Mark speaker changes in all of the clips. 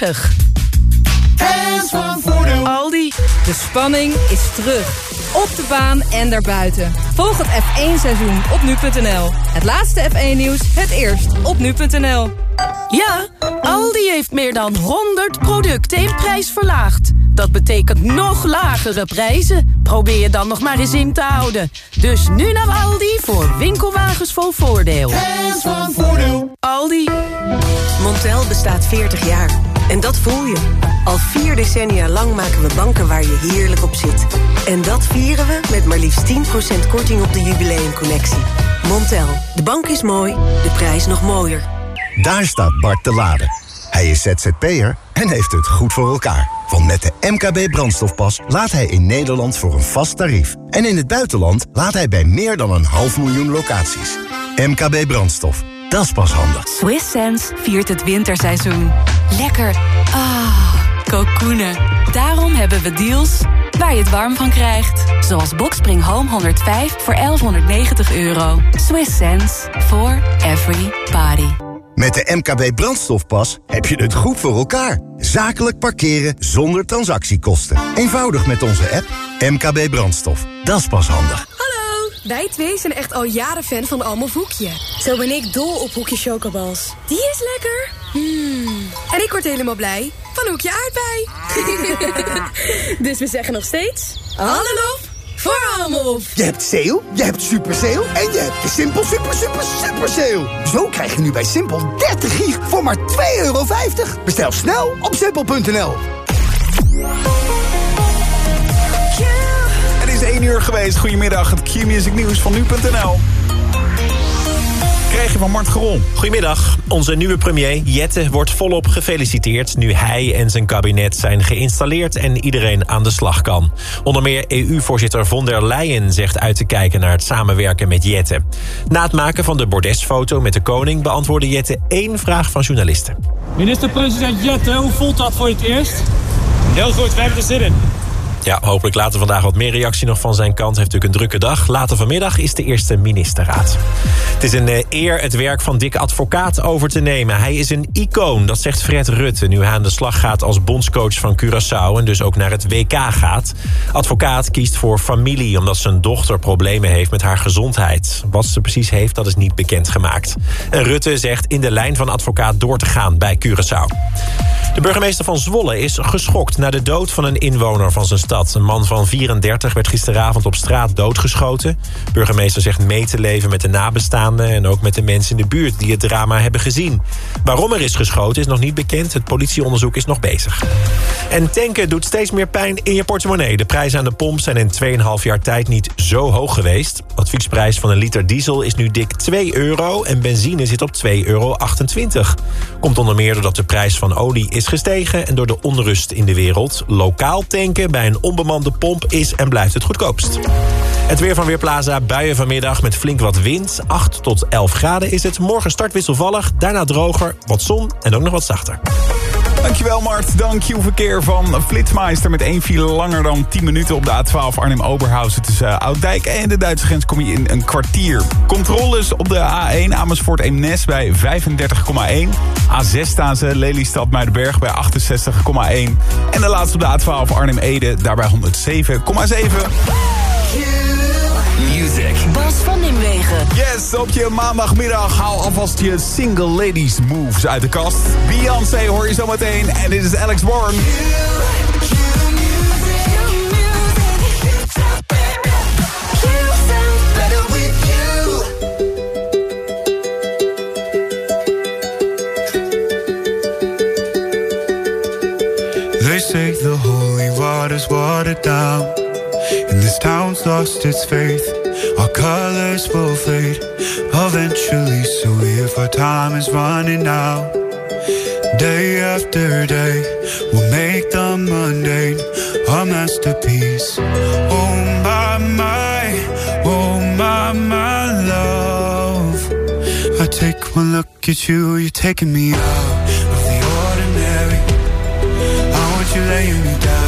Speaker 1: 30.
Speaker 2: Hands van Voordeel.
Speaker 3: Aldi. De spanning is terug. Op de baan en daarbuiten. Volg het F1-seizoen op nu.nl. Het laatste F1-nieuws, het eerst op nu.nl.
Speaker 1: Ja, Aldi heeft meer dan 100 producten in prijs verlaagd. Dat betekent nog lagere prijzen. Probeer je dan nog maar eens in te houden. Dus nu naar Aldi voor winkelwagens vol voordeel.
Speaker 2: Hands van Voordeel.
Speaker 1: Aldi.
Speaker 4: Montel bestaat 40 jaar. En dat voel je. Al vier decennia lang maken we banken waar je heerlijk op zit. En dat vieren we met maar liefst 10% korting op de jubileumcollectie. Montel. De bank is mooi, de prijs nog mooier.
Speaker 5: Daar staat Bart te laden. Hij is ZZP'er en heeft het goed voor elkaar. Want met de MKB brandstofpas laat hij in Nederland voor een vast tarief. En in het buitenland laat hij bij meer dan een half miljoen locaties. MKB brandstof. Dat is pas handig.
Speaker 6: Swiss Sense viert het winterseizoen. Lekker. Ah, kokoenen. Daarom hebben we deals waar je het warm van krijgt. Zoals Boxspring Home 105 voor 1190 euro. Swiss sense for every body.
Speaker 5: Met de MKB brandstofpas heb je het goed voor elkaar. Zakelijk parkeren zonder transactiekosten. Eenvoudig met onze app MKB brandstof. Dat is pas handig.
Speaker 7: Hallo, wij twee zijn echt al jaren fan van Almof Hoekje. Zo ben ik dol op Hoekje Chocobals. Die is lekker. Hmm. En ik word helemaal blij van Hoekje Aardbei. dus we zeggen nog steeds... Hallo voor Almof.
Speaker 8: Je hebt sale, je hebt super sale en je hebt de Simpel super super super sale. Zo krijg je nu bij Simpel 30 gig voor maar 2,50 euro. Bestel snel op simpel.nl.
Speaker 9: Het is 1 uur geweest. Goedemiddag, het Q-music nieuws van nu.nl. Krijg je van Mart Geron.
Speaker 10: Goedemiddag. Onze nieuwe premier Jette wordt volop gefeliciteerd... nu hij en zijn kabinet zijn geïnstalleerd en iedereen aan de slag kan. Onder meer EU-voorzitter von der Leyen zegt uit te kijken... naar het samenwerken met Jette. Na het maken van de bordesfoto met de koning... beantwoordde Jette één vraag van journalisten.
Speaker 11: Minister-president Jette, hoe voelt dat voor het eerst? Heel goed, we hebben er zin in.
Speaker 10: Ja, hopelijk later vandaag wat meer reactie nog van zijn kant. Heeft natuurlijk een drukke dag. Later vanmiddag is de eerste ministerraad. Het is een eh, eer het werk van Dick Advocaat over te nemen. Hij is een icoon, dat zegt Fred Rutte... nu hij aan de slag gaat als bondscoach van Curaçao... en dus ook naar het WK gaat. Advocaat kiest voor familie... omdat zijn dochter problemen heeft met haar gezondheid. Wat ze precies heeft, dat is niet bekendgemaakt. En Rutte zegt in de lijn van advocaat door te gaan bij Curaçao. De burgemeester van Zwolle is geschokt... na de dood van een inwoner van zijn. Een man van 34 werd gisteravond op straat doodgeschoten. Burgemeester zegt mee te leven met de nabestaanden... en ook met de mensen in de buurt die het drama hebben gezien. Waarom er is geschoten is nog niet bekend. Het politieonderzoek is nog bezig. En tanken doet steeds meer pijn in je portemonnee. De prijzen aan de pomp zijn in 2,5 jaar tijd niet zo hoog geweest. Adviesprijs van een liter diesel is nu dik 2 euro... en benzine zit op 2,28 euro. Komt onder meer doordat de prijs van olie is gestegen... en door de onrust in de wereld. Lokaal tanken bij een onbemande pomp is en blijft het goedkoopst. Het weer van Weerplaza, buien vanmiddag met flink wat wind. 8 tot 11 graden is het. Morgen start wisselvallig, daarna droger, wat zon en ook nog wat zachter.
Speaker 9: Dankjewel Mart. Dan Q-verkeer van Flitsmeister met één file langer dan 10 minuten op de A12 Arnhem-Oberhausen. Tussen uh, Ouddijk en de Duitse grens kom je in een kwartier. Controles op de A1 Amersfoort-Eemnes bij 35,1. A6 staan ze Lelystad Muidenberg bij 68,1. En de laatste op de A12 Arnhem-Ede daarbij 107,7.
Speaker 1: Bas van Nimwegen.
Speaker 9: Yes, op je maandagmiddag haal alvast je single ladies moves uit de kast. Beyoncé hoor je zometeen en dit is Alex Warren.
Speaker 12: They say the holy water's watered down And this town's lost its faith Our colors will fade. Eventually So if our time is running out Day after day We'll make the mundane Our masterpiece. Oh my, my Oh my, my love. I take one look at you You're taking me out of the ordinary. I want you laying me down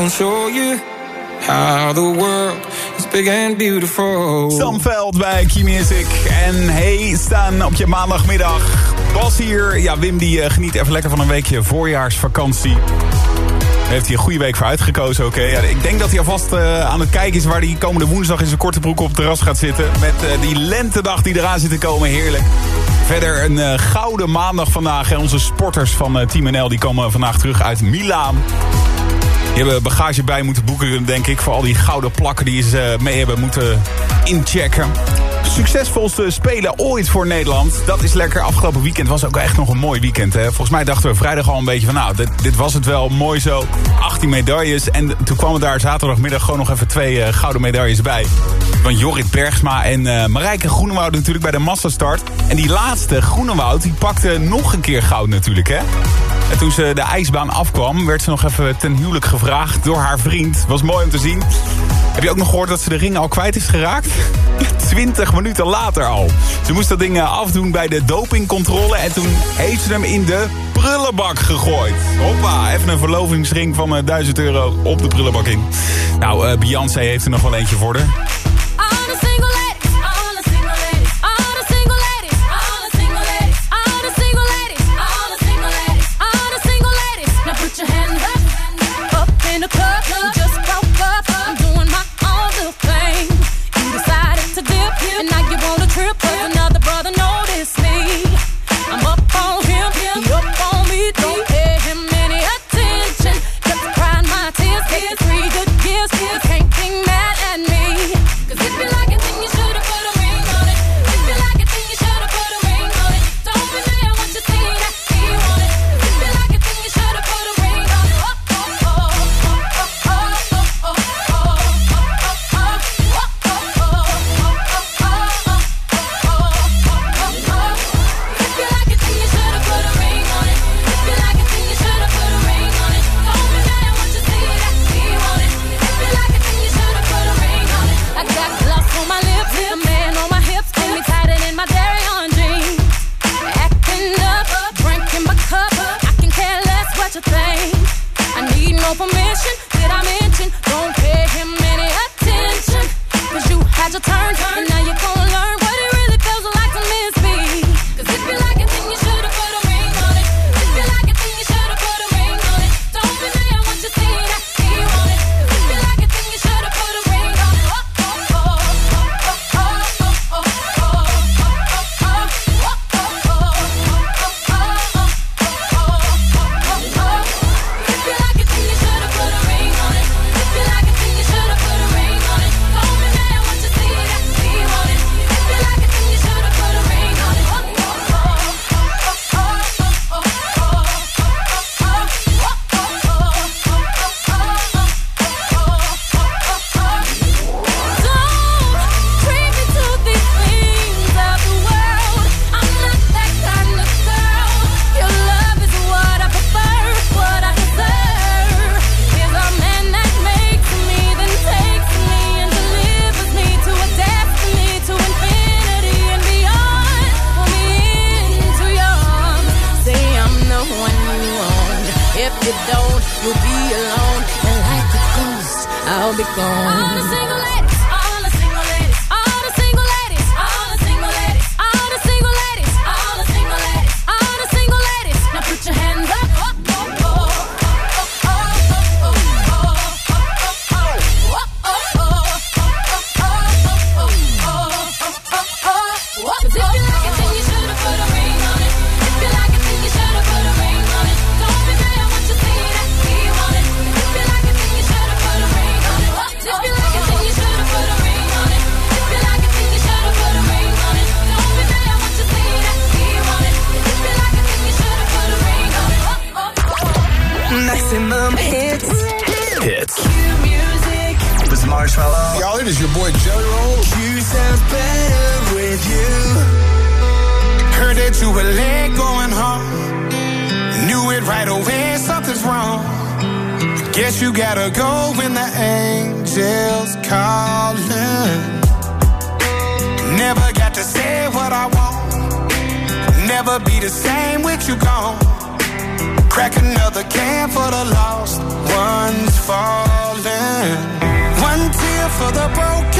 Speaker 13: Won't show you how the is big and beautiful.
Speaker 9: Bij Key Music. En hey, staan op je maandagmiddag. Bas hier. Ja, Wim die eh, geniet even lekker van een weekje voorjaarsvakantie. Heeft hij een goede week voor uitgekozen, oké. Ja, ik denk dat hij alvast eh, aan het kijken is waar hij komende woensdag in zijn korte broek op het terras gaat zitten. Met eh, die lentedag die eraan zit te komen, heerlijk. Verder een gouden maandag vandaag. En onze sporters van Team NL die komen vandaag terug uit Milaan. Hebben bagage bij moeten boeken, denk ik... voor al die gouden plakken die ze mee hebben moeten inchecken. Succesvolste spelen ooit voor Nederland. Dat is lekker. Afgelopen weekend was ook echt nog een mooi weekend. Hè? Volgens mij dachten we vrijdag al een beetje van... nou, dit, dit was het wel, mooi zo. 18 medailles. En toen kwamen daar zaterdagmiddag gewoon nog even twee eh, gouden medailles bij. Van Jorrit Bergsma en eh, Marijke Groenewoud natuurlijk bij de massastart. En die laatste, Groenewoud, die pakte nog een keer goud natuurlijk, hè? En toen ze de ijsbaan afkwam, werd ze nog even ten huwelijk gevraagd door haar vriend. Was mooi om te zien. Heb je ook nog gehoord dat ze de ring al kwijt is geraakt? 20 minuten later al. Ze moest dat ding eh, afdoen bij de dopingcontrole en toen heeft ze hem in de prullenbak gegooid. Hoppa, even een verlovingsring van eh, 1000 euro op de prullenbak in. Nou, eh, Beyoncé heeft er nog wel eentje voor de.
Speaker 14: the
Speaker 13: lost ones falling, one tear for the broken.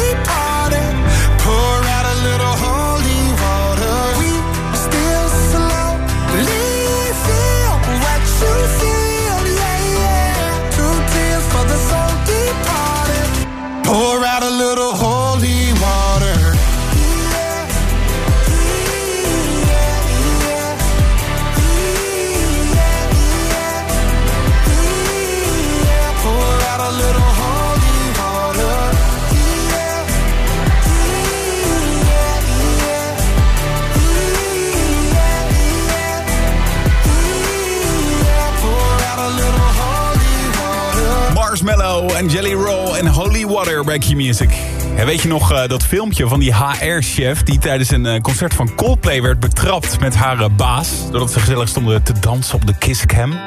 Speaker 9: Marshmallow en Jelly Roll en Holy Water bij Key Music. En weet je nog eh, dat filmpje van die HR-chef... die tijdens een eh, concert van Coldplay werd betrapt met haar eh, baas... doordat ze gezellig stonden te dansen op de kisscam?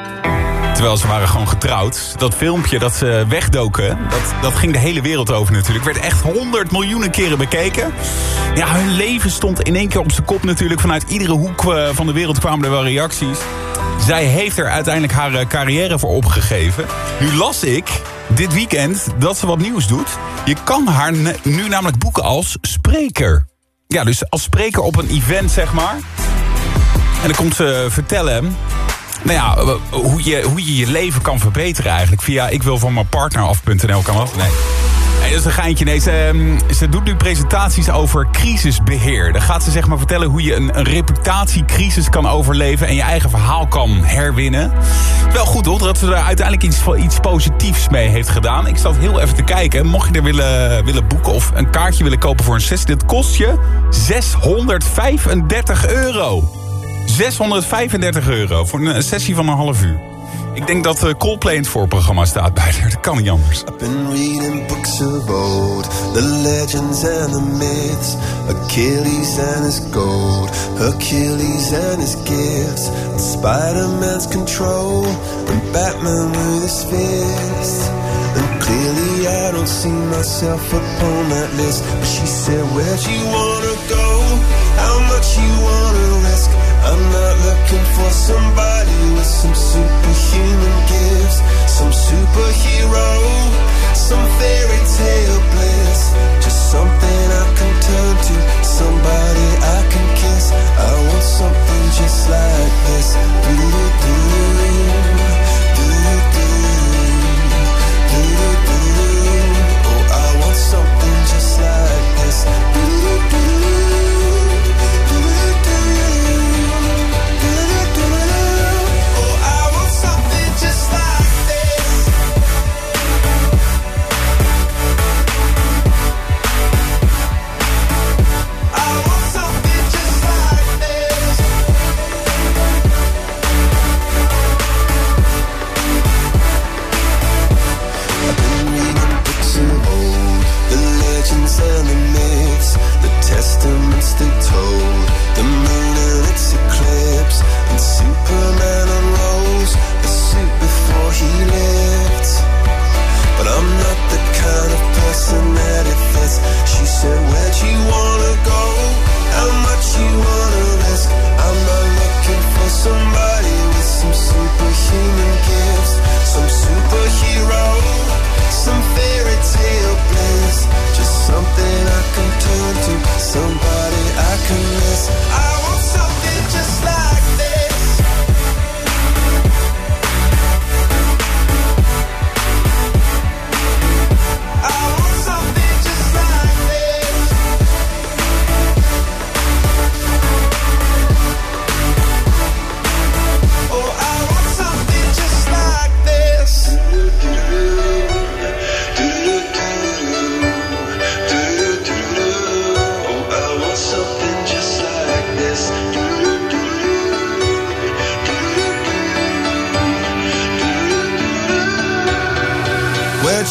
Speaker 9: Terwijl ze waren gewoon getrouwd. Dat filmpje dat ze wegdoken, dat, dat ging de hele wereld over natuurlijk. Werd echt honderd miljoenen keren bekeken. Ja, hun leven stond in één keer op zijn kop natuurlijk. Vanuit iedere hoek van de wereld kwamen er wel reacties. Zij heeft er uiteindelijk haar eh, carrière voor opgegeven. Nu las ik dit weekend dat ze wat nieuws doet. Je kan haar nu namelijk boeken als spreker. Ja, dus als spreker op een event, zeg maar. En dan komt ze vertellen... Nou ja, eh, hoe je, hoe je je leven kan verbeteren eigenlijk. Via ik kan dat. Nee. Dat is een geintje. Nee, ze, ehm, ze doet nu presentaties over crisisbeheer. Dan gaat ze zeg maar vertellen hoe je een, reputatiecrisis kan overleven... en je eigen verhaal kan herwinnen. Wel goed hoor, dat ze er uiteindelijk iets, iets positiefs mee heeft gedaan. Ik zat heel even te kijken. Mocht je er willen, willen boeken of een kaartje willen kopen voor een sessie... dit kost je 635 euro. 635 euro voor een sessie van een half uur. Ik denk dat eh, Coldplay in het voorprogramma staat bij. Dat kan niet anders.
Speaker 2: Been reading books of old, the legends and the myths, Achilles and his gold, Achilles and his gifts, Spider-Man's control, and Batman with his fist. And clearly I don't see myself upon that list. But she said, Where'd you wanna go? How much you wanna risk? I'm not looking for somebody with some superhuman gifts, some superhero, some fairy tale bliss. Just something I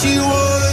Speaker 2: you was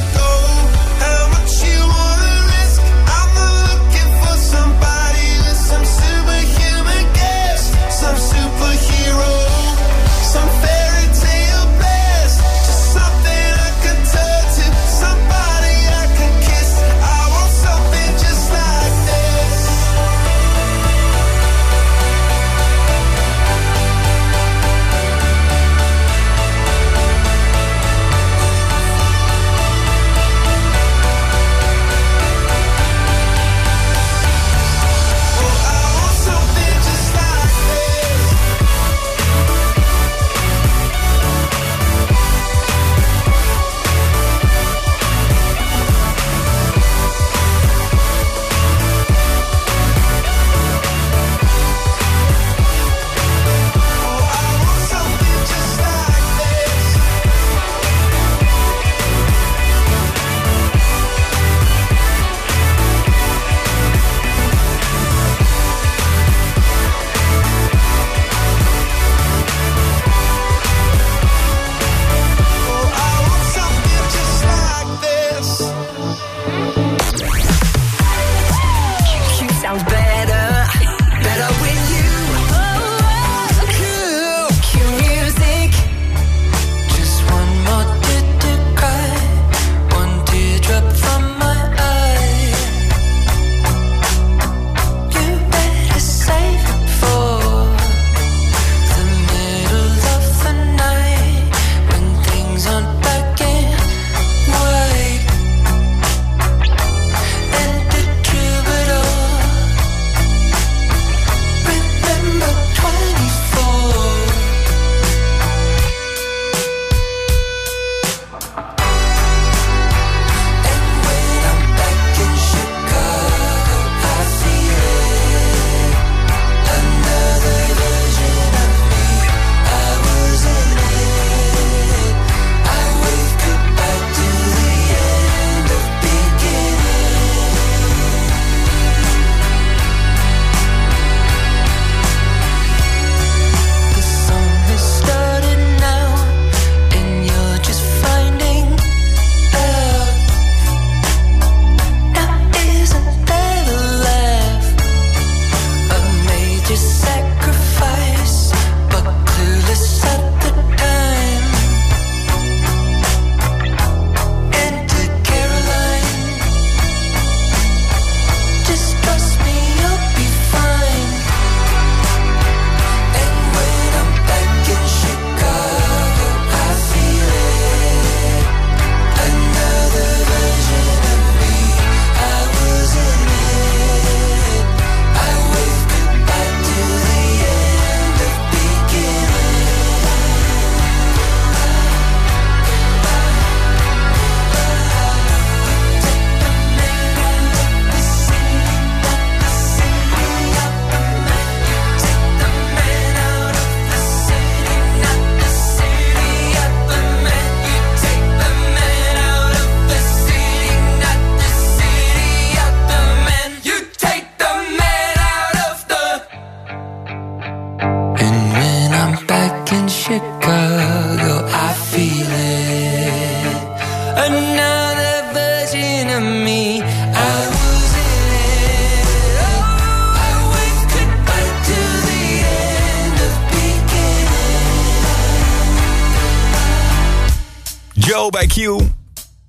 Speaker 9: Joe bij Q.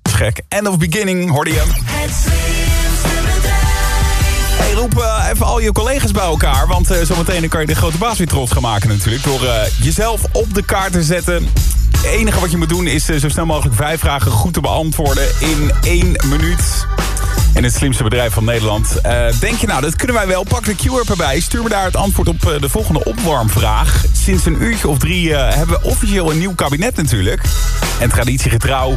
Speaker 9: Gek. End of beginning, hoorde je. Hey, roep eh, even al je collega's bij elkaar. Want eh, zometeen kan je de grote baas weer trots gaan maken natuurlijk. Door eh, jezelf op de kaart te zetten. Het enige wat je moet doen is zo snel mogelijk vijf vragen goed te beantwoorden in één minuut. In het slimste bedrijf van Nederland. Eh, denk je nou, dat kunnen wij wel. Pak de Q-app erbij. Stuur me daar het antwoord op eh, de volgende opwarmvraag. Sinds een uurtje of drie eh, hebben we officieel een nieuw kabinet natuurlijk. En traditiegetrouw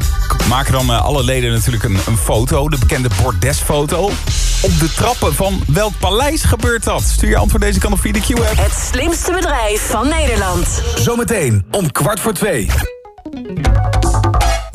Speaker 9: maken dan alle leden natuurlijk een, een foto. De bekende bordesfoto. Op de trappen van welk paleis gebeurt dat? Stuur je antwoord deze kant op via de Q-app.
Speaker 15: Het slimste bedrijf van Nederland.
Speaker 16: Zometeen om kwart voor twee.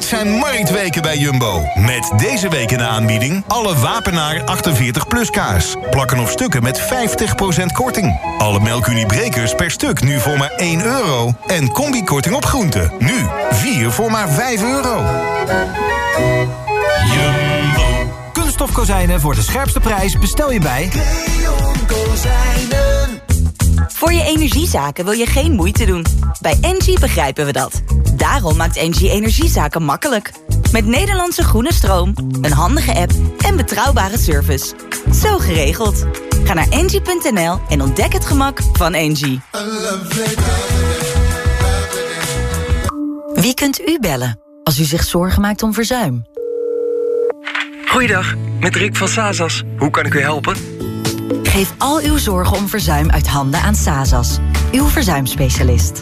Speaker 17: Het zijn marktweken bij Jumbo. Met deze week in de aanbieding alle Wapenaar 48 plus kaas. Plakken of stukken met 50% korting. Alle melkuniebrekers per stuk nu voor maar 1 euro. En combikorting op groenten. Nu 4 voor maar 5 euro.
Speaker 18: Jumbo. Kunststof kozijnen voor de scherpste prijs bestel je bij...
Speaker 19: Voor je energiezaken wil je geen moeite doen. Bij Engie begrijpen we dat. Daarom maakt Engie energiezaken makkelijk. Met Nederlandse groene stroom, een handige app en betrouwbare service. Zo geregeld. Ga naar engie.nl en ontdek het gemak van Engie. Wie kunt u bellen als u zich zorgen maakt om verzuim?
Speaker 20: Goeiedag, met Rick van Sazas. Hoe kan ik u helpen?
Speaker 19: Geef al uw zorgen om verzuim uit handen aan Sazas, uw verzuimspecialist.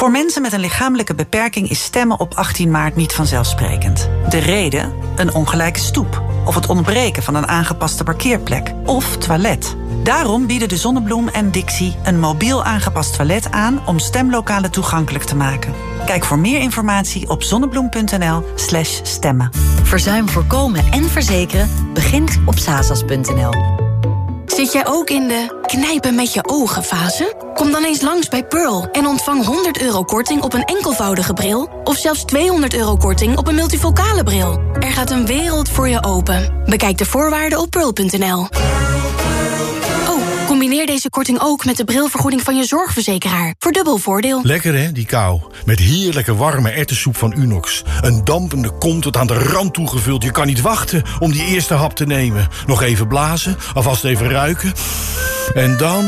Speaker 21: Voor mensen met een lichamelijke beperking is stemmen op 18 maart niet vanzelfsprekend. De reden? Een ongelijke stoep. Of het ontbreken van een aangepaste parkeerplek. Of toilet. Daarom bieden de Zonnebloem en Dixie een mobiel aangepast toilet aan om stemlokalen toegankelijk te maken. Kijk voor meer informatie op zonnebloem.nl/slash stemmen.
Speaker 19: Verzuim voorkomen en verzekeren begint op sazas.nl.
Speaker 7: Zit jij ook in de knijpen met je ogen fase? Kom dan eens langs bij Pearl en ontvang 100 euro korting op een enkelvoudige bril... of zelfs 200 euro korting op een multifocale bril. Er gaat een wereld voor je open. Bekijk de voorwaarden op pearl.nl. Combineer deze korting ook met de brilvergoeding van je zorgverzekeraar. Voor dubbel voordeel.
Speaker 22: Lekker hè, die kou. Met heerlijke warme ertessoep van Unox. Een dampende kom tot aan de rand toegevuld. Je kan niet wachten om die eerste hap te nemen. Nog even blazen, alvast even ruiken. En dan...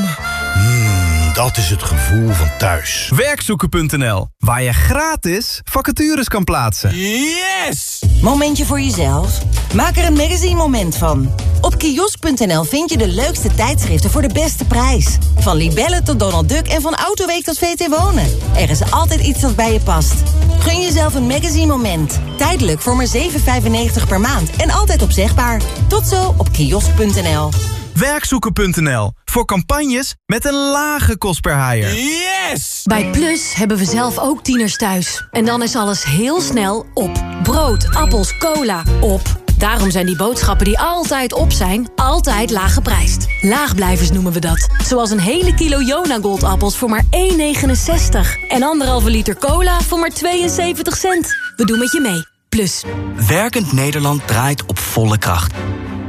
Speaker 22: Dat is het gevoel van thuis.
Speaker 18: Werkzoeken.nl, waar je gratis vacatures kan plaatsen.
Speaker 21: Yes!
Speaker 19: Momentje voor jezelf? Maak er een magazine moment van. Op kiosk.nl vind je de leukste tijdschriften voor de beste prijs. Van Libelle tot Donald Duck en van Autoweek tot VT Wonen. Er is altijd iets dat bij je past. Gun jezelf een magazine moment. Tijdelijk voor maar 7,95 per maand en altijd opzegbaar. Tot zo op kiosk.nl.
Speaker 18: Werkzoeken.nl, voor campagnes met een lage kost per haaier.
Speaker 21: Yes!
Speaker 23: Bij Plus hebben we zelf ook tieners thuis. En dan is alles heel snel op. Brood, appels, cola, op. Daarom zijn die boodschappen die altijd op zijn, altijd laag geprijsd. Laagblijvers noemen we dat. Zoals een hele kilo Jona Goldappels voor maar 1,69. En anderhalve liter cola voor maar 72 cent. We doen met je mee. Plus.
Speaker 24: Werkend Nederland draait op volle kracht.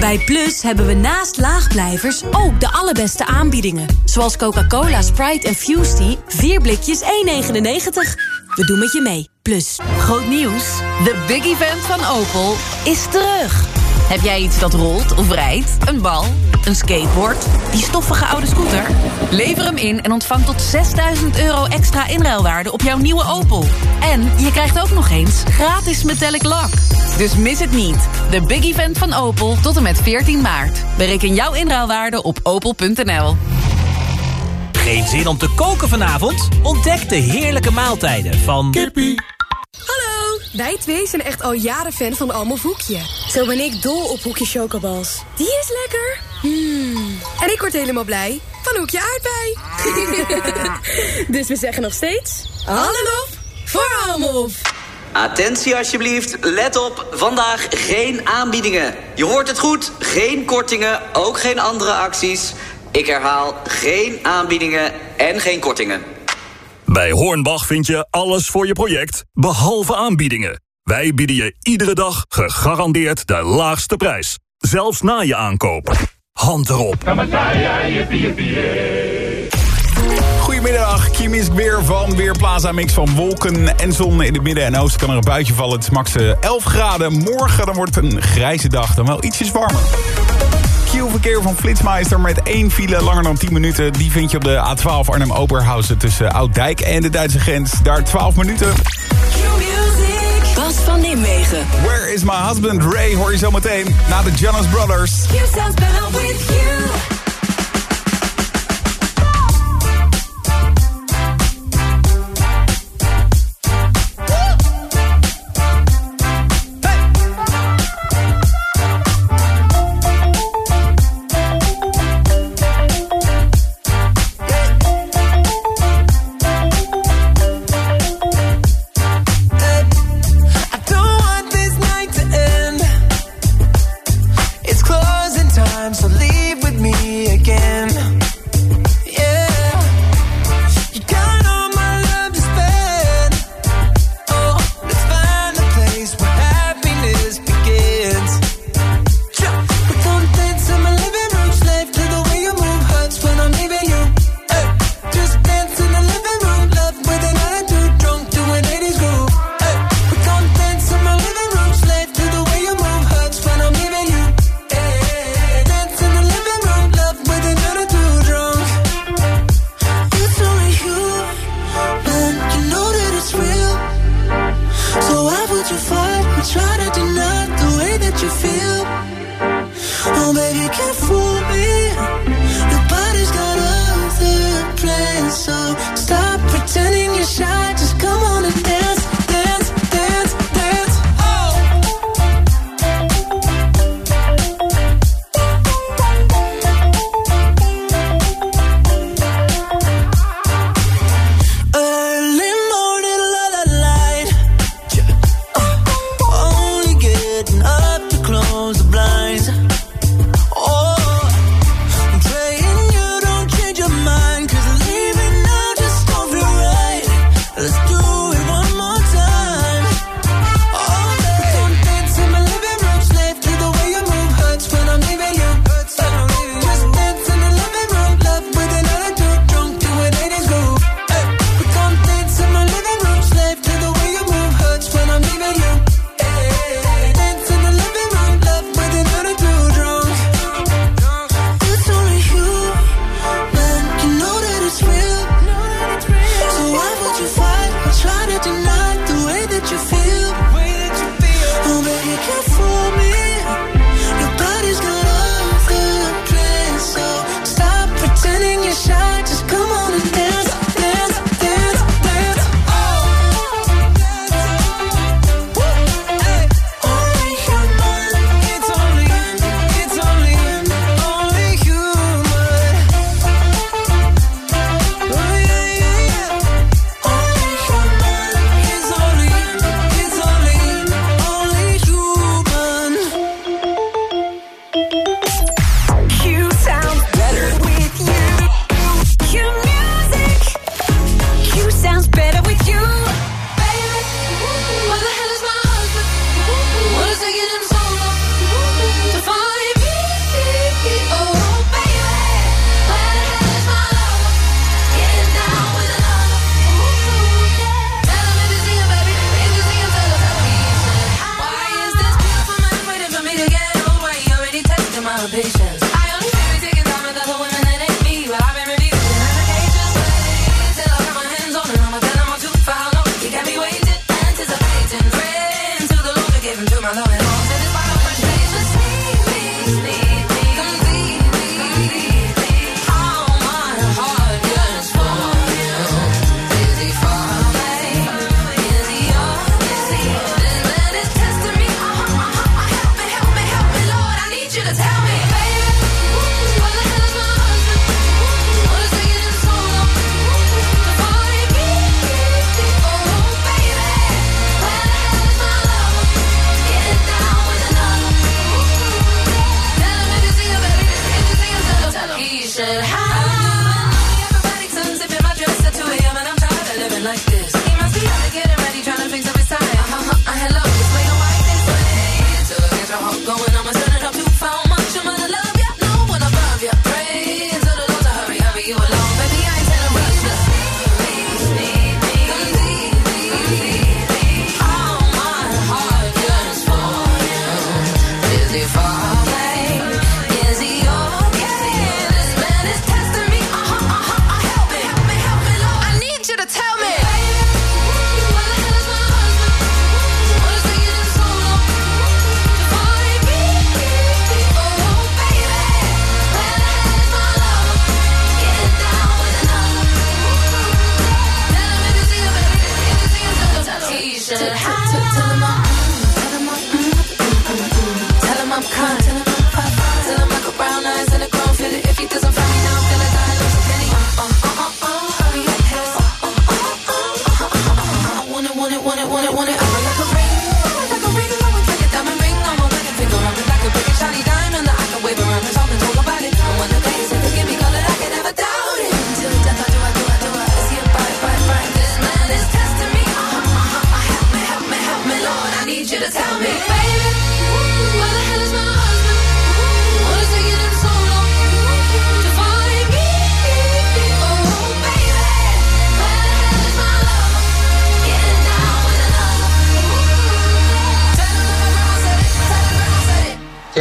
Speaker 23: Bij Plus hebben we naast laagblijvers ook de allerbeste aanbiedingen. Zoals Coca-Cola, Sprite en Fusty. 4 blikjes 1,99. We doen met je mee. Plus.
Speaker 3: Groot nieuws. De big event van Opel is terug. Heb jij iets dat rolt of rijdt? Een bal?
Speaker 25: Een skateboard? Die stoffige oude scooter? Lever hem in en ontvang tot 6000 euro extra inruilwaarde op jouw nieuwe Opel. En je krijgt ook nog eens gratis metallic lak. Dus mis het niet. De big event van Opel tot en met 14 maart. Bereken jouw inruilwaarde op opel.nl.
Speaker 26: Geen zin om te koken vanavond? Ontdek de heerlijke maaltijden van... Kippie.
Speaker 7: Hallo, wij twee zijn echt al jaren fan van Almof Hoekje. Zo ben ik dol op Hoekje Chocobals. Die is lekker. Mm. En ik word helemaal blij van Hoekje Aardbei. dus we zeggen nog steeds... Hallo voor Almof.
Speaker 19: Attentie alsjeblieft, let op, vandaag geen aanbiedingen. Je hoort het goed, geen kortingen, ook geen andere acties. Ik herhaal, geen aanbiedingen en geen kortingen.
Speaker 27: Bij Hornbach vind je alles voor je project, behalve aanbiedingen. Wij bieden je iedere dag gegarandeerd de laagste prijs. Zelfs na je aankoop. Hand erop.
Speaker 9: Goedemiddag, Kim is weer van Weerplaza. Mix van wolken en zon. In het midden en oosten kan er een buitje vallen. Het is max eh, 11 graden. Morgen dan wordt het een grijze dag. Dan wel ietsjes warmer. Q-verkeer van Flitsmeister met één file langer dan 10 minuten. Die vind je op de A12 Arnhem-Oberhausen tussen Ouddijk en de Duitse grens. Daar 12 minuten.
Speaker 23: Bas van Nimwegen.
Speaker 9: Where is my husband Ray hoor je zo meteen na de Jonas Brothers.
Speaker 28: You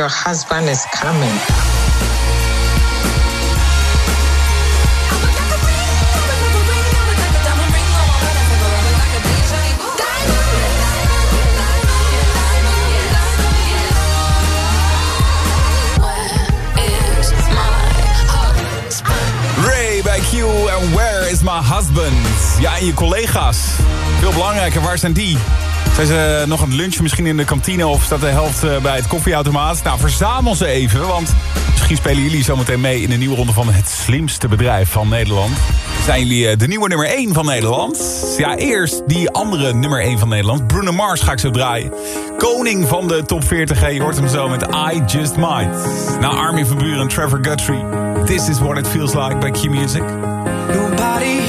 Speaker 14: your husband is
Speaker 29: coming.
Speaker 9: Where is my husband? Ja, en je collega's. Veel belangrijker, waar zijn die? Zijn ze nog aan het lunchen misschien in de kantine of staat de helft eh, bij het koffieautomaat? Nou, verzamel ze even, want misschien spelen jullie zometeen mee in de nieuwe ronde van het slimste bedrijf van Nederland. Zijn jullie eh, de nieuwe nummer 1 van Nederland? Ja, eerst die andere nummer 1 van Nederland. Bruno Mars ga ik zo draaien. Koning van de top 40. Je hoort hem zo met I Just Might. Na Armin van Buren en Trevor Guthrie. This is what it feels like bij Q Music.
Speaker 28: Nobody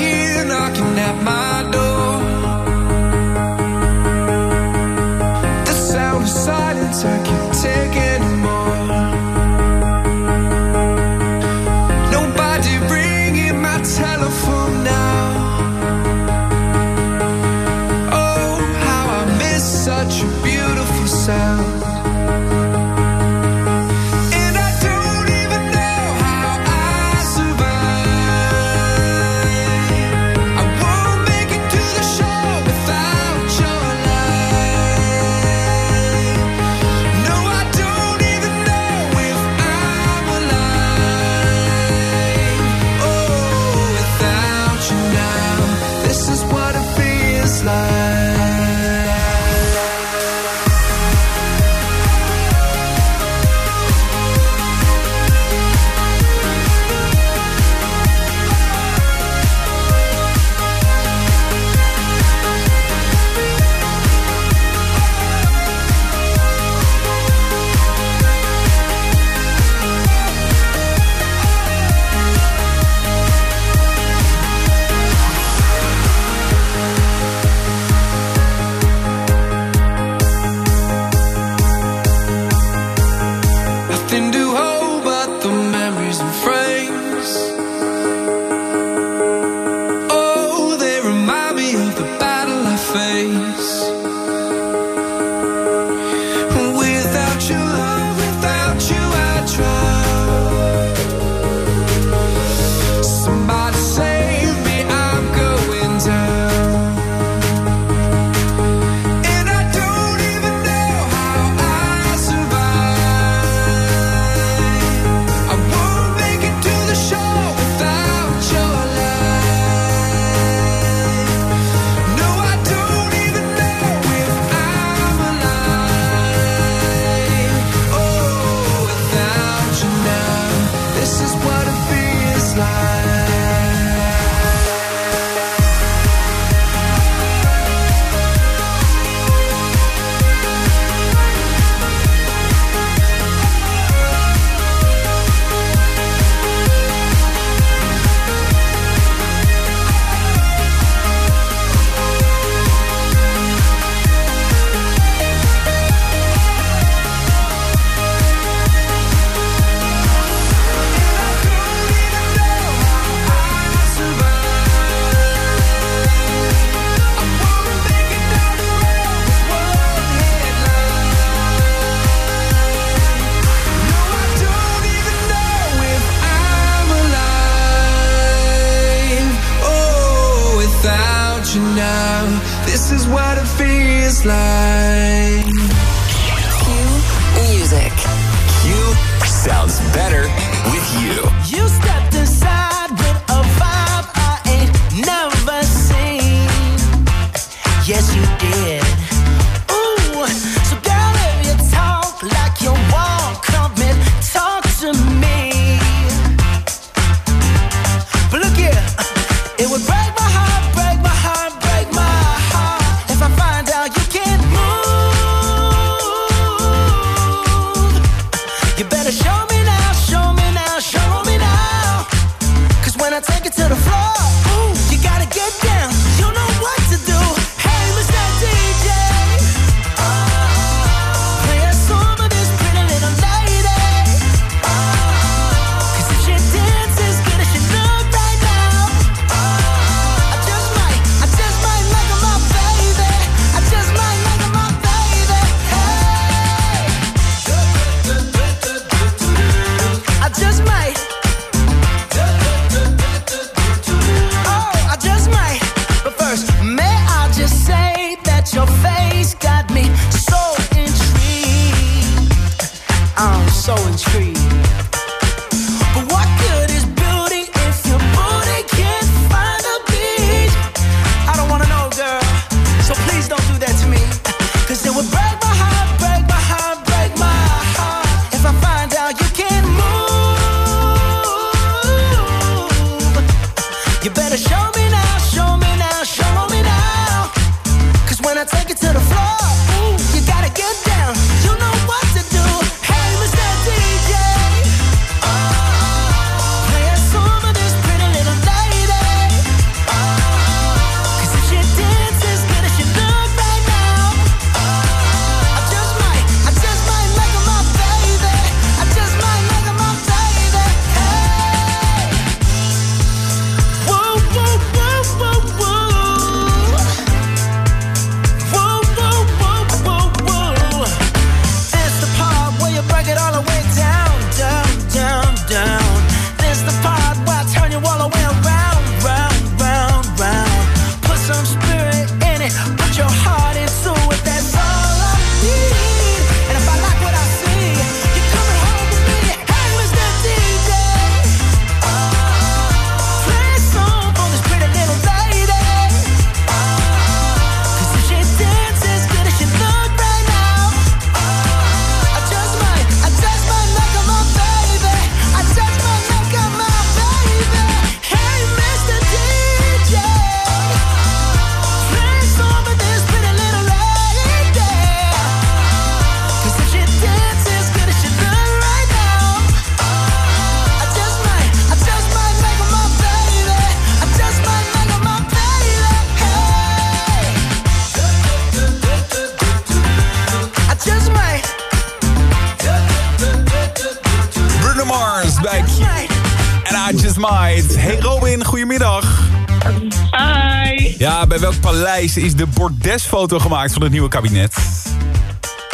Speaker 28: is
Speaker 9: de bordesfoto gemaakt van het nieuwe kabinet?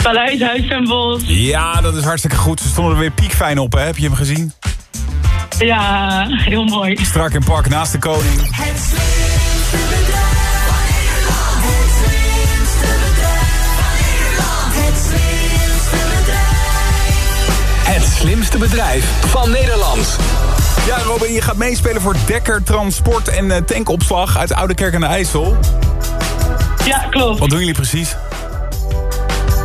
Speaker 30: Paleis Huis ten Bos.
Speaker 9: Ja, dat is hartstikke goed. Ze stonden er weer piekfijn op, hè? Heb je hem gezien?
Speaker 30: Ja, heel mooi.
Speaker 9: Strak in pak naast de koning.
Speaker 29: Het slimste bedrijf van Nederland.
Speaker 9: Ja, Robin, je gaat meespelen voor Dekker Transport en eh, Tankopslag uit Oude Kerk aan de IJssel.
Speaker 30: Ja, klopt.
Speaker 9: Wat doen jullie precies?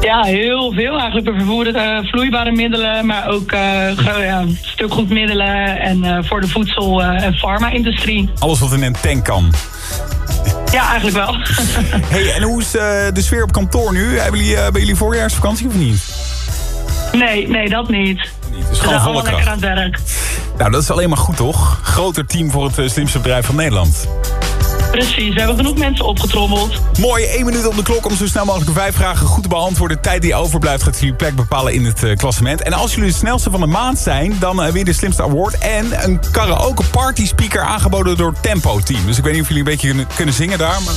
Speaker 30: Ja, heel veel eigenlijk. We vervoeren eh, vloeibare middelen, maar ook ge- ja, stukgoedmiddelen en eh, voor de voedsel- en farma-industrie.
Speaker 9: Alles wat in een tank kan.
Speaker 30: Ja, eigenlijk wel.
Speaker 9: hey, en hoe is de sfeer op kantoor nu? Hebben jullie, jullie voorjaarsvakantie of niet?
Speaker 30: nee, nee, dat niet. We zijn
Speaker 9: gewoon volle kracht.
Speaker 30: aan het werk.
Speaker 9: Nou, dat is alleen maar goed, toch? Groter team voor het slimste bedrijf van Nederland.
Speaker 30: Precies, we hebben genoeg mensen opgetrommeld.
Speaker 9: Mooi, één minuut op de klok om zo snel mogelijk vijf vragen goed te beantwoorden. De tijd die overblijft gaat jullie plek bepalen in het eh, klassement. En als jullie de snelste van de maand zijn, dan eh, win je de slimste award. En een karaoke party speaker aangeboden door Tempo Team. Dus ik weet niet of jullie een beetje kunnen, kunnen zingen daar. Maar...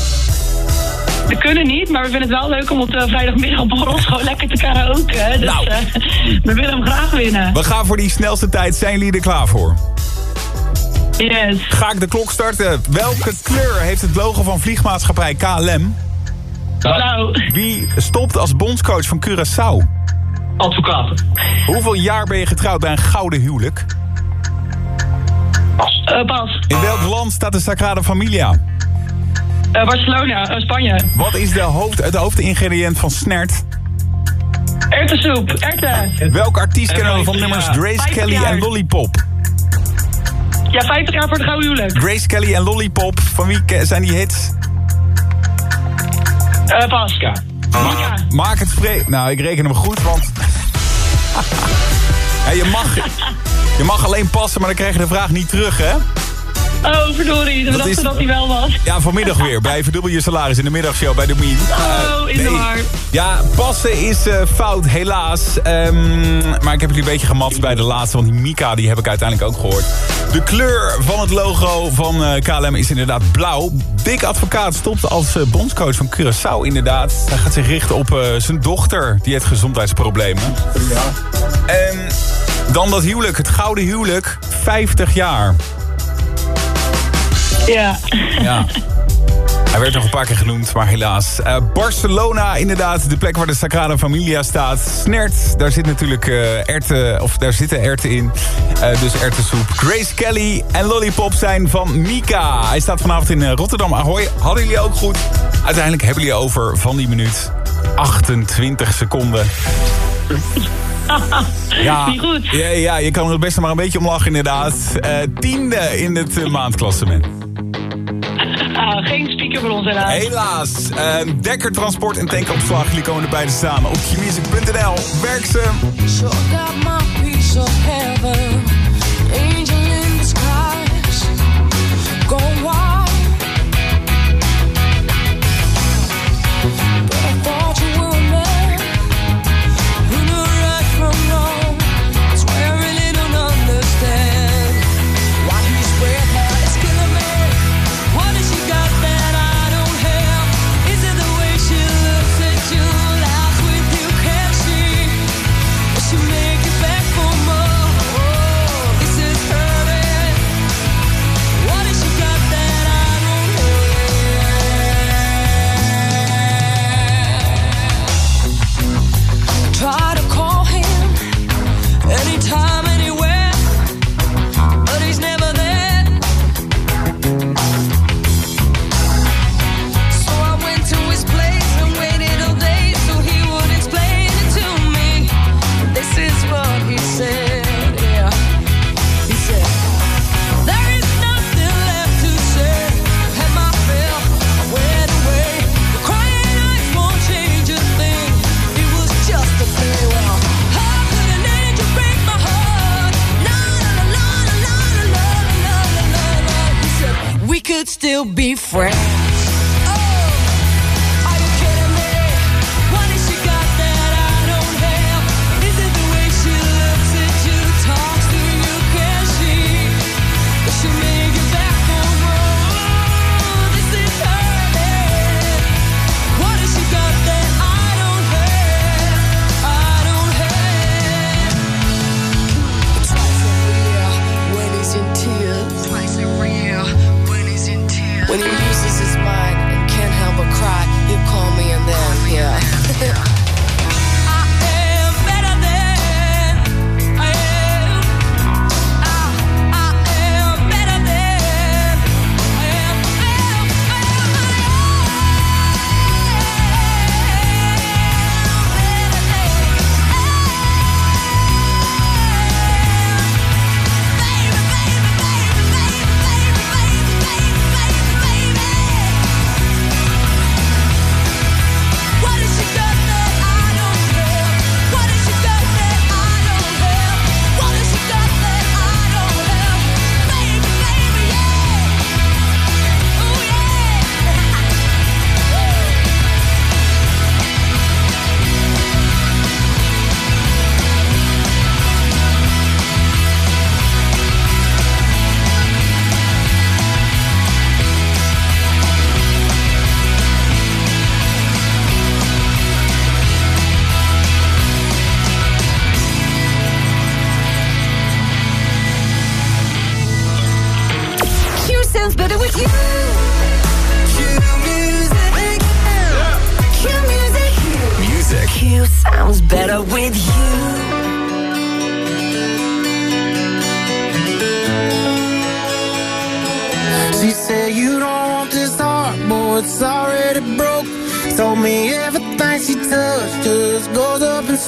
Speaker 30: We kunnen niet, maar we vinden het wel leuk om op de vrijdagmiddagborrel gewoon lekker te karaoke. Dus
Speaker 9: Nou.
Speaker 30: eh, we willen hem graag winnen.
Speaker 9: We gaan voor die snelste tijd. Zijn jullie er klaar voor?
Speaker 30: Yes.
Speaker 9: Ga ik de klok starten. Welke kleur heeft het logo van vliegmaatschappij KLM?
Speaker 30: Blauw.
Speaker 9: Wie stopt als bondscoach van Curaçao?
Speaker 30: Advocaat.
Speaker 9: Hoeveel jaar ben je getrouwd bij een gouden huwelijk?
Speaker 30: Pas. Eh, pas.
Speaker 9: In welk land staat de Sagrada Familia?
Speaker 30: Eh, Barcelona, eh, Spanje.
Speaker 9: Wat is de hoofd, het hoofdingrediënt van snert?
Speaker 30: Erwtensoep, erwten.
Speaker 9: Welk artiest kennen we van nummers Grace
Speaker 30: 50
Speaker 9: Kelly
Speaker 30: jaar.
Speaker 9: en Lollipop?
Speaker 30: Ja, 50 jaar voor het gouden huwelijk.
Speaker 9: Grace Kelly en Lollipop, van wie zijn die hits?
Speaker 30: Eh, pas. Mika.
Speaker 9: Maak het vrede. Nou, ik reken hem goed, want... Ja, je, mag, je mag alleen passen, maar dan krijg je de vraag niet terug, hè?
Speaker 30: Oh, verdorie. We
Speaker 9: Dat
Speaker 30: dachten
Speaker 9: is-
Speaker 30: dat hij wel was.
Speaker 9: Ja, vanmiddag weer. Bij Verdubbel je salaris in de middagshow bij de Mien.
Speaker 30: Oh, in de war.
Speaker 9: Ja, passen is eh, fout, helaas. Ehm, maar ik heb jullie een beetje gematst bij de laatste, want die Mika die heb ik uiteindelijk ook gehoord. De kleur van het logo van eh, KLM is inderdaad blauw. Dick Advocaat stopt als eh, bondscoach van Curaçao inderdaad. Hij gaat zich richten op eh, zijn dochter, die heeft gezondheidsproblemen. En dan dat huwelijk, het gouden huwelijk, 50 jaar.
Speaker 30: Ja.
Speaker 9: Ja. Hij werd nog een paar keer genoemd, maar helaas. Eh, Barcelona, inderdaad, de plek waar de Sagrada Familia staat. Snert, daar zit natuurlijk eh erten, of daar zitten erten in. Eh, dus erwtensoep. Grace Kelly en Lollipop zijn van Mika. Hij staat vanavond in Rotterdam. Ahoy, hadden jullie ook goed? Uiteindelijk hebben jullie over van die minuut 28 seconden. Ja,
Speaker 30: Niet goed.
Speaker 9: Ja, ja, je kan er best maar een beetje om lachen inderdaad. Tiende in het maandklassement.
Speaker 30: Ah, geen speaker voor ons helaas.
Speaker 9: Helaas. Eh, Dekker Transport en Tankopslag. Jullie komen erbij te staan op qmusic.nl. Werk ze.
Speaker 28: be friends.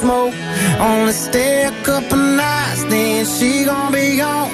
Speaker 13: Smoke. Only stay a couple nights, then she gon' be gone.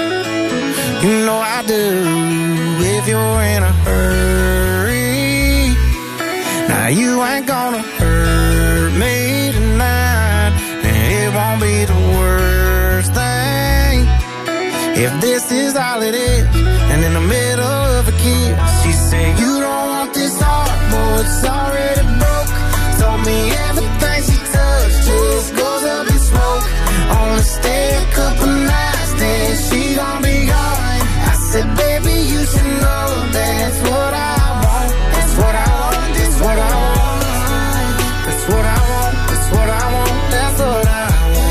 Speaker 13: You know I do. If you're in a hurry, now you ain't gonna hurt me tonight. And it won't be the worst thing if this is all it is. And in the middle of a kiss, she said, You don't want this heart, boy, it's already broke. Told me everything she touched just goes up in smoke. Only stay a couple nights, then she gon' be That's what I want, that's what I want. That's what I want, that's what I want, that's what I want.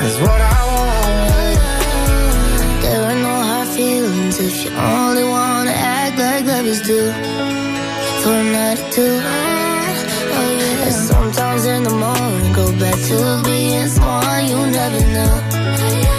Speaker 13: That's what I want.
Speaker 14: There are no hard feelings if you only wanna act like lovers do. For a night or two. And sometimes in the morning, go back to being someone you never knew.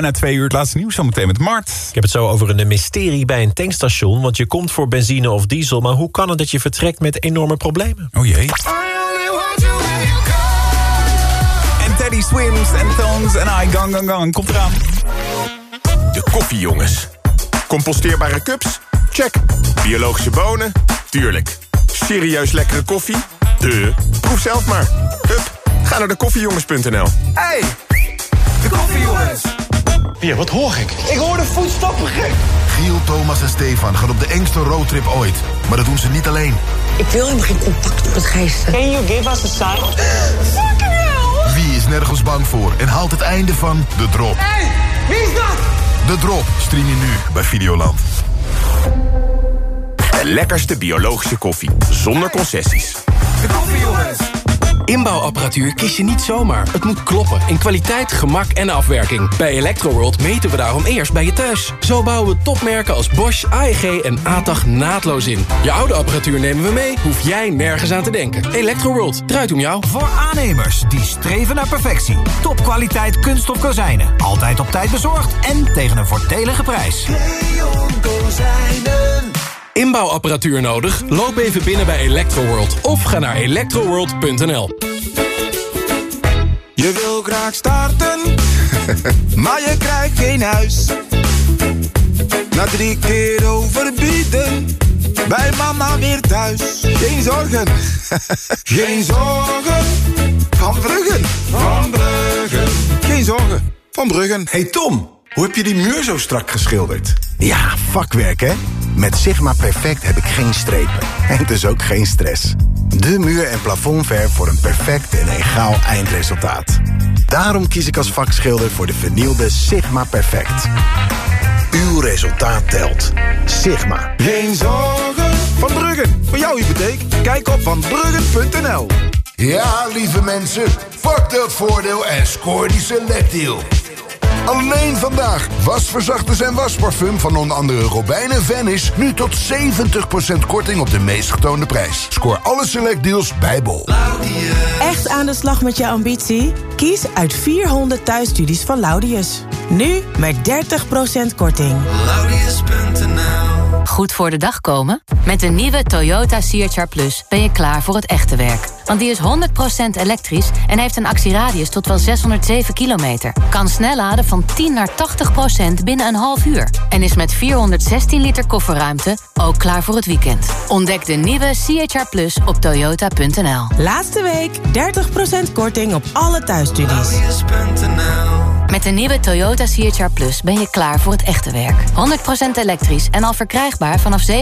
Speaker 9: Bijna twee uur het laatste nieuws. Zometeen met Mart.
Speaker 31: Ik heb het zo over een mysterie bij een tankstation. Want je komt voor benzine of diesel. Maar hoe kan het dat je vertrekt met enorme problemen?
Speaker 9: Oh jee. En Teddy Swims en Tones en I Gang Gang Gang. Komt eraan.
Speaker 32: De koffiejongens. Composteerbare cups? Check. Biologische bonen? Tuurlijk. Serieus lekkere koffie? De. Proef zelf maar. Hup, ga naar de koffiejongens.nl.
Speaker 28: Hey, de koffiejongens.
Speaker 33: Ja, wat hoor ik?
Speaker 28: Ik hoor de voetstappen gek.
Speaker 33: Giel, Thomas en Stefan gaan op de engste roadtrip ooit. Maar dat doen ze niet alleen.
Speaker 34: Ik wil helemaal geen contact met geesten.
Speaker 28: Can you give us a sign?
Speaker 34: Fucking hell!
Speaker 33: Wie is nergens bang voor en haalt het einde van De Drop?
Speaker 28: Hey, wie is dat?
Speaker 33: De Drop stream je nu bij Videoland.
Speaker 32: De lekkerste biologische koffie. Zonder concessies.
Speaker 28: De koffiejongens.
Speaker 35: Inbouwapparatuur kies je niet zomaar. Het moet kloppen in kwaliteit, gemak en afwerking. Bij Electroworld meten we daarom eerst bij je thuis. Zo bouwen we topmerken als Bosch, AEG en ATAG naadloos in. Je oude apparatuur nemen we mee, hoef jij nergens aan te denken. Electroworld, draait om jou.
Speaker 36: Voor aannemers die streven naar perfectie. Topkwaliteit kunststof kozijnen. Altijd op tijd bezorgd en tegen een voordelige prijs.
Speaker 35: Inbouwapparatuur nodig? Loop even binnen bij Electroworld of ga naar electroworld.nl.
Speaker 28: Je wil graag starten, maar je krijgt geen huis. Na drie keer overbieden, bij mama weer thuis. Geen zorgen, geen zorgen. Van Bruggen, van Bruggen. Geen zorgen, van Bruggen.
Speaker 37: Hey Tom, hoe heb je die muur zo strak geschilderd? Ja, vakwerk hè? Met Sigma Perfect heb ik geen strepen. En dus ook geen stress. De muur- en plafondverf voor een perfect en egaal eindresultaat. Daarom kies ik als vakschilder voor de vernielde Sigma Perfect. Uw resultaat telt. Sigma.
Speaker 28: Geen zorgen, van Bruggen. Voor jouw hypotheek, kijk op vanbruggen.nl.
Speaker 33: Ja, lieve mensen, pak dat voordeel en scoor die selectdeal. Alleen vandaag wasverzachters en wasparfum van onder andere Robijn en Vanish... nu tot 70% korting op de meest getoonde prijs. Scoor alle selectdeals bij Bol.
Speaker 38: Echt aan de slag met je ambitie? Kies uit 400 thuisstudies van Laudius. Nu met 30% korting.
Speaker 39: Goed voor de dag komen? Met de nieuwe Toyota CHR Plus ben je klaar voor het echte werk. Want die is 100% elektrisch en heeft een actieradius tot wel 607 kilometer. Kan snel laden van 10 naar 80% binnen een half uur. En is met 416 liter kofferruimte ook klaar voor het weekend. Ontdek de nieuwe CHR Plus op toyota.nl.
Speaker 38: Laatste week 30% korting op alle thuisstudies.
Speaker 39: Met de nieuwe Toyota CHR Plus ben je klaar voor het echte werk. 100% elektrisch en al verkrijgbaar vanaf 37.900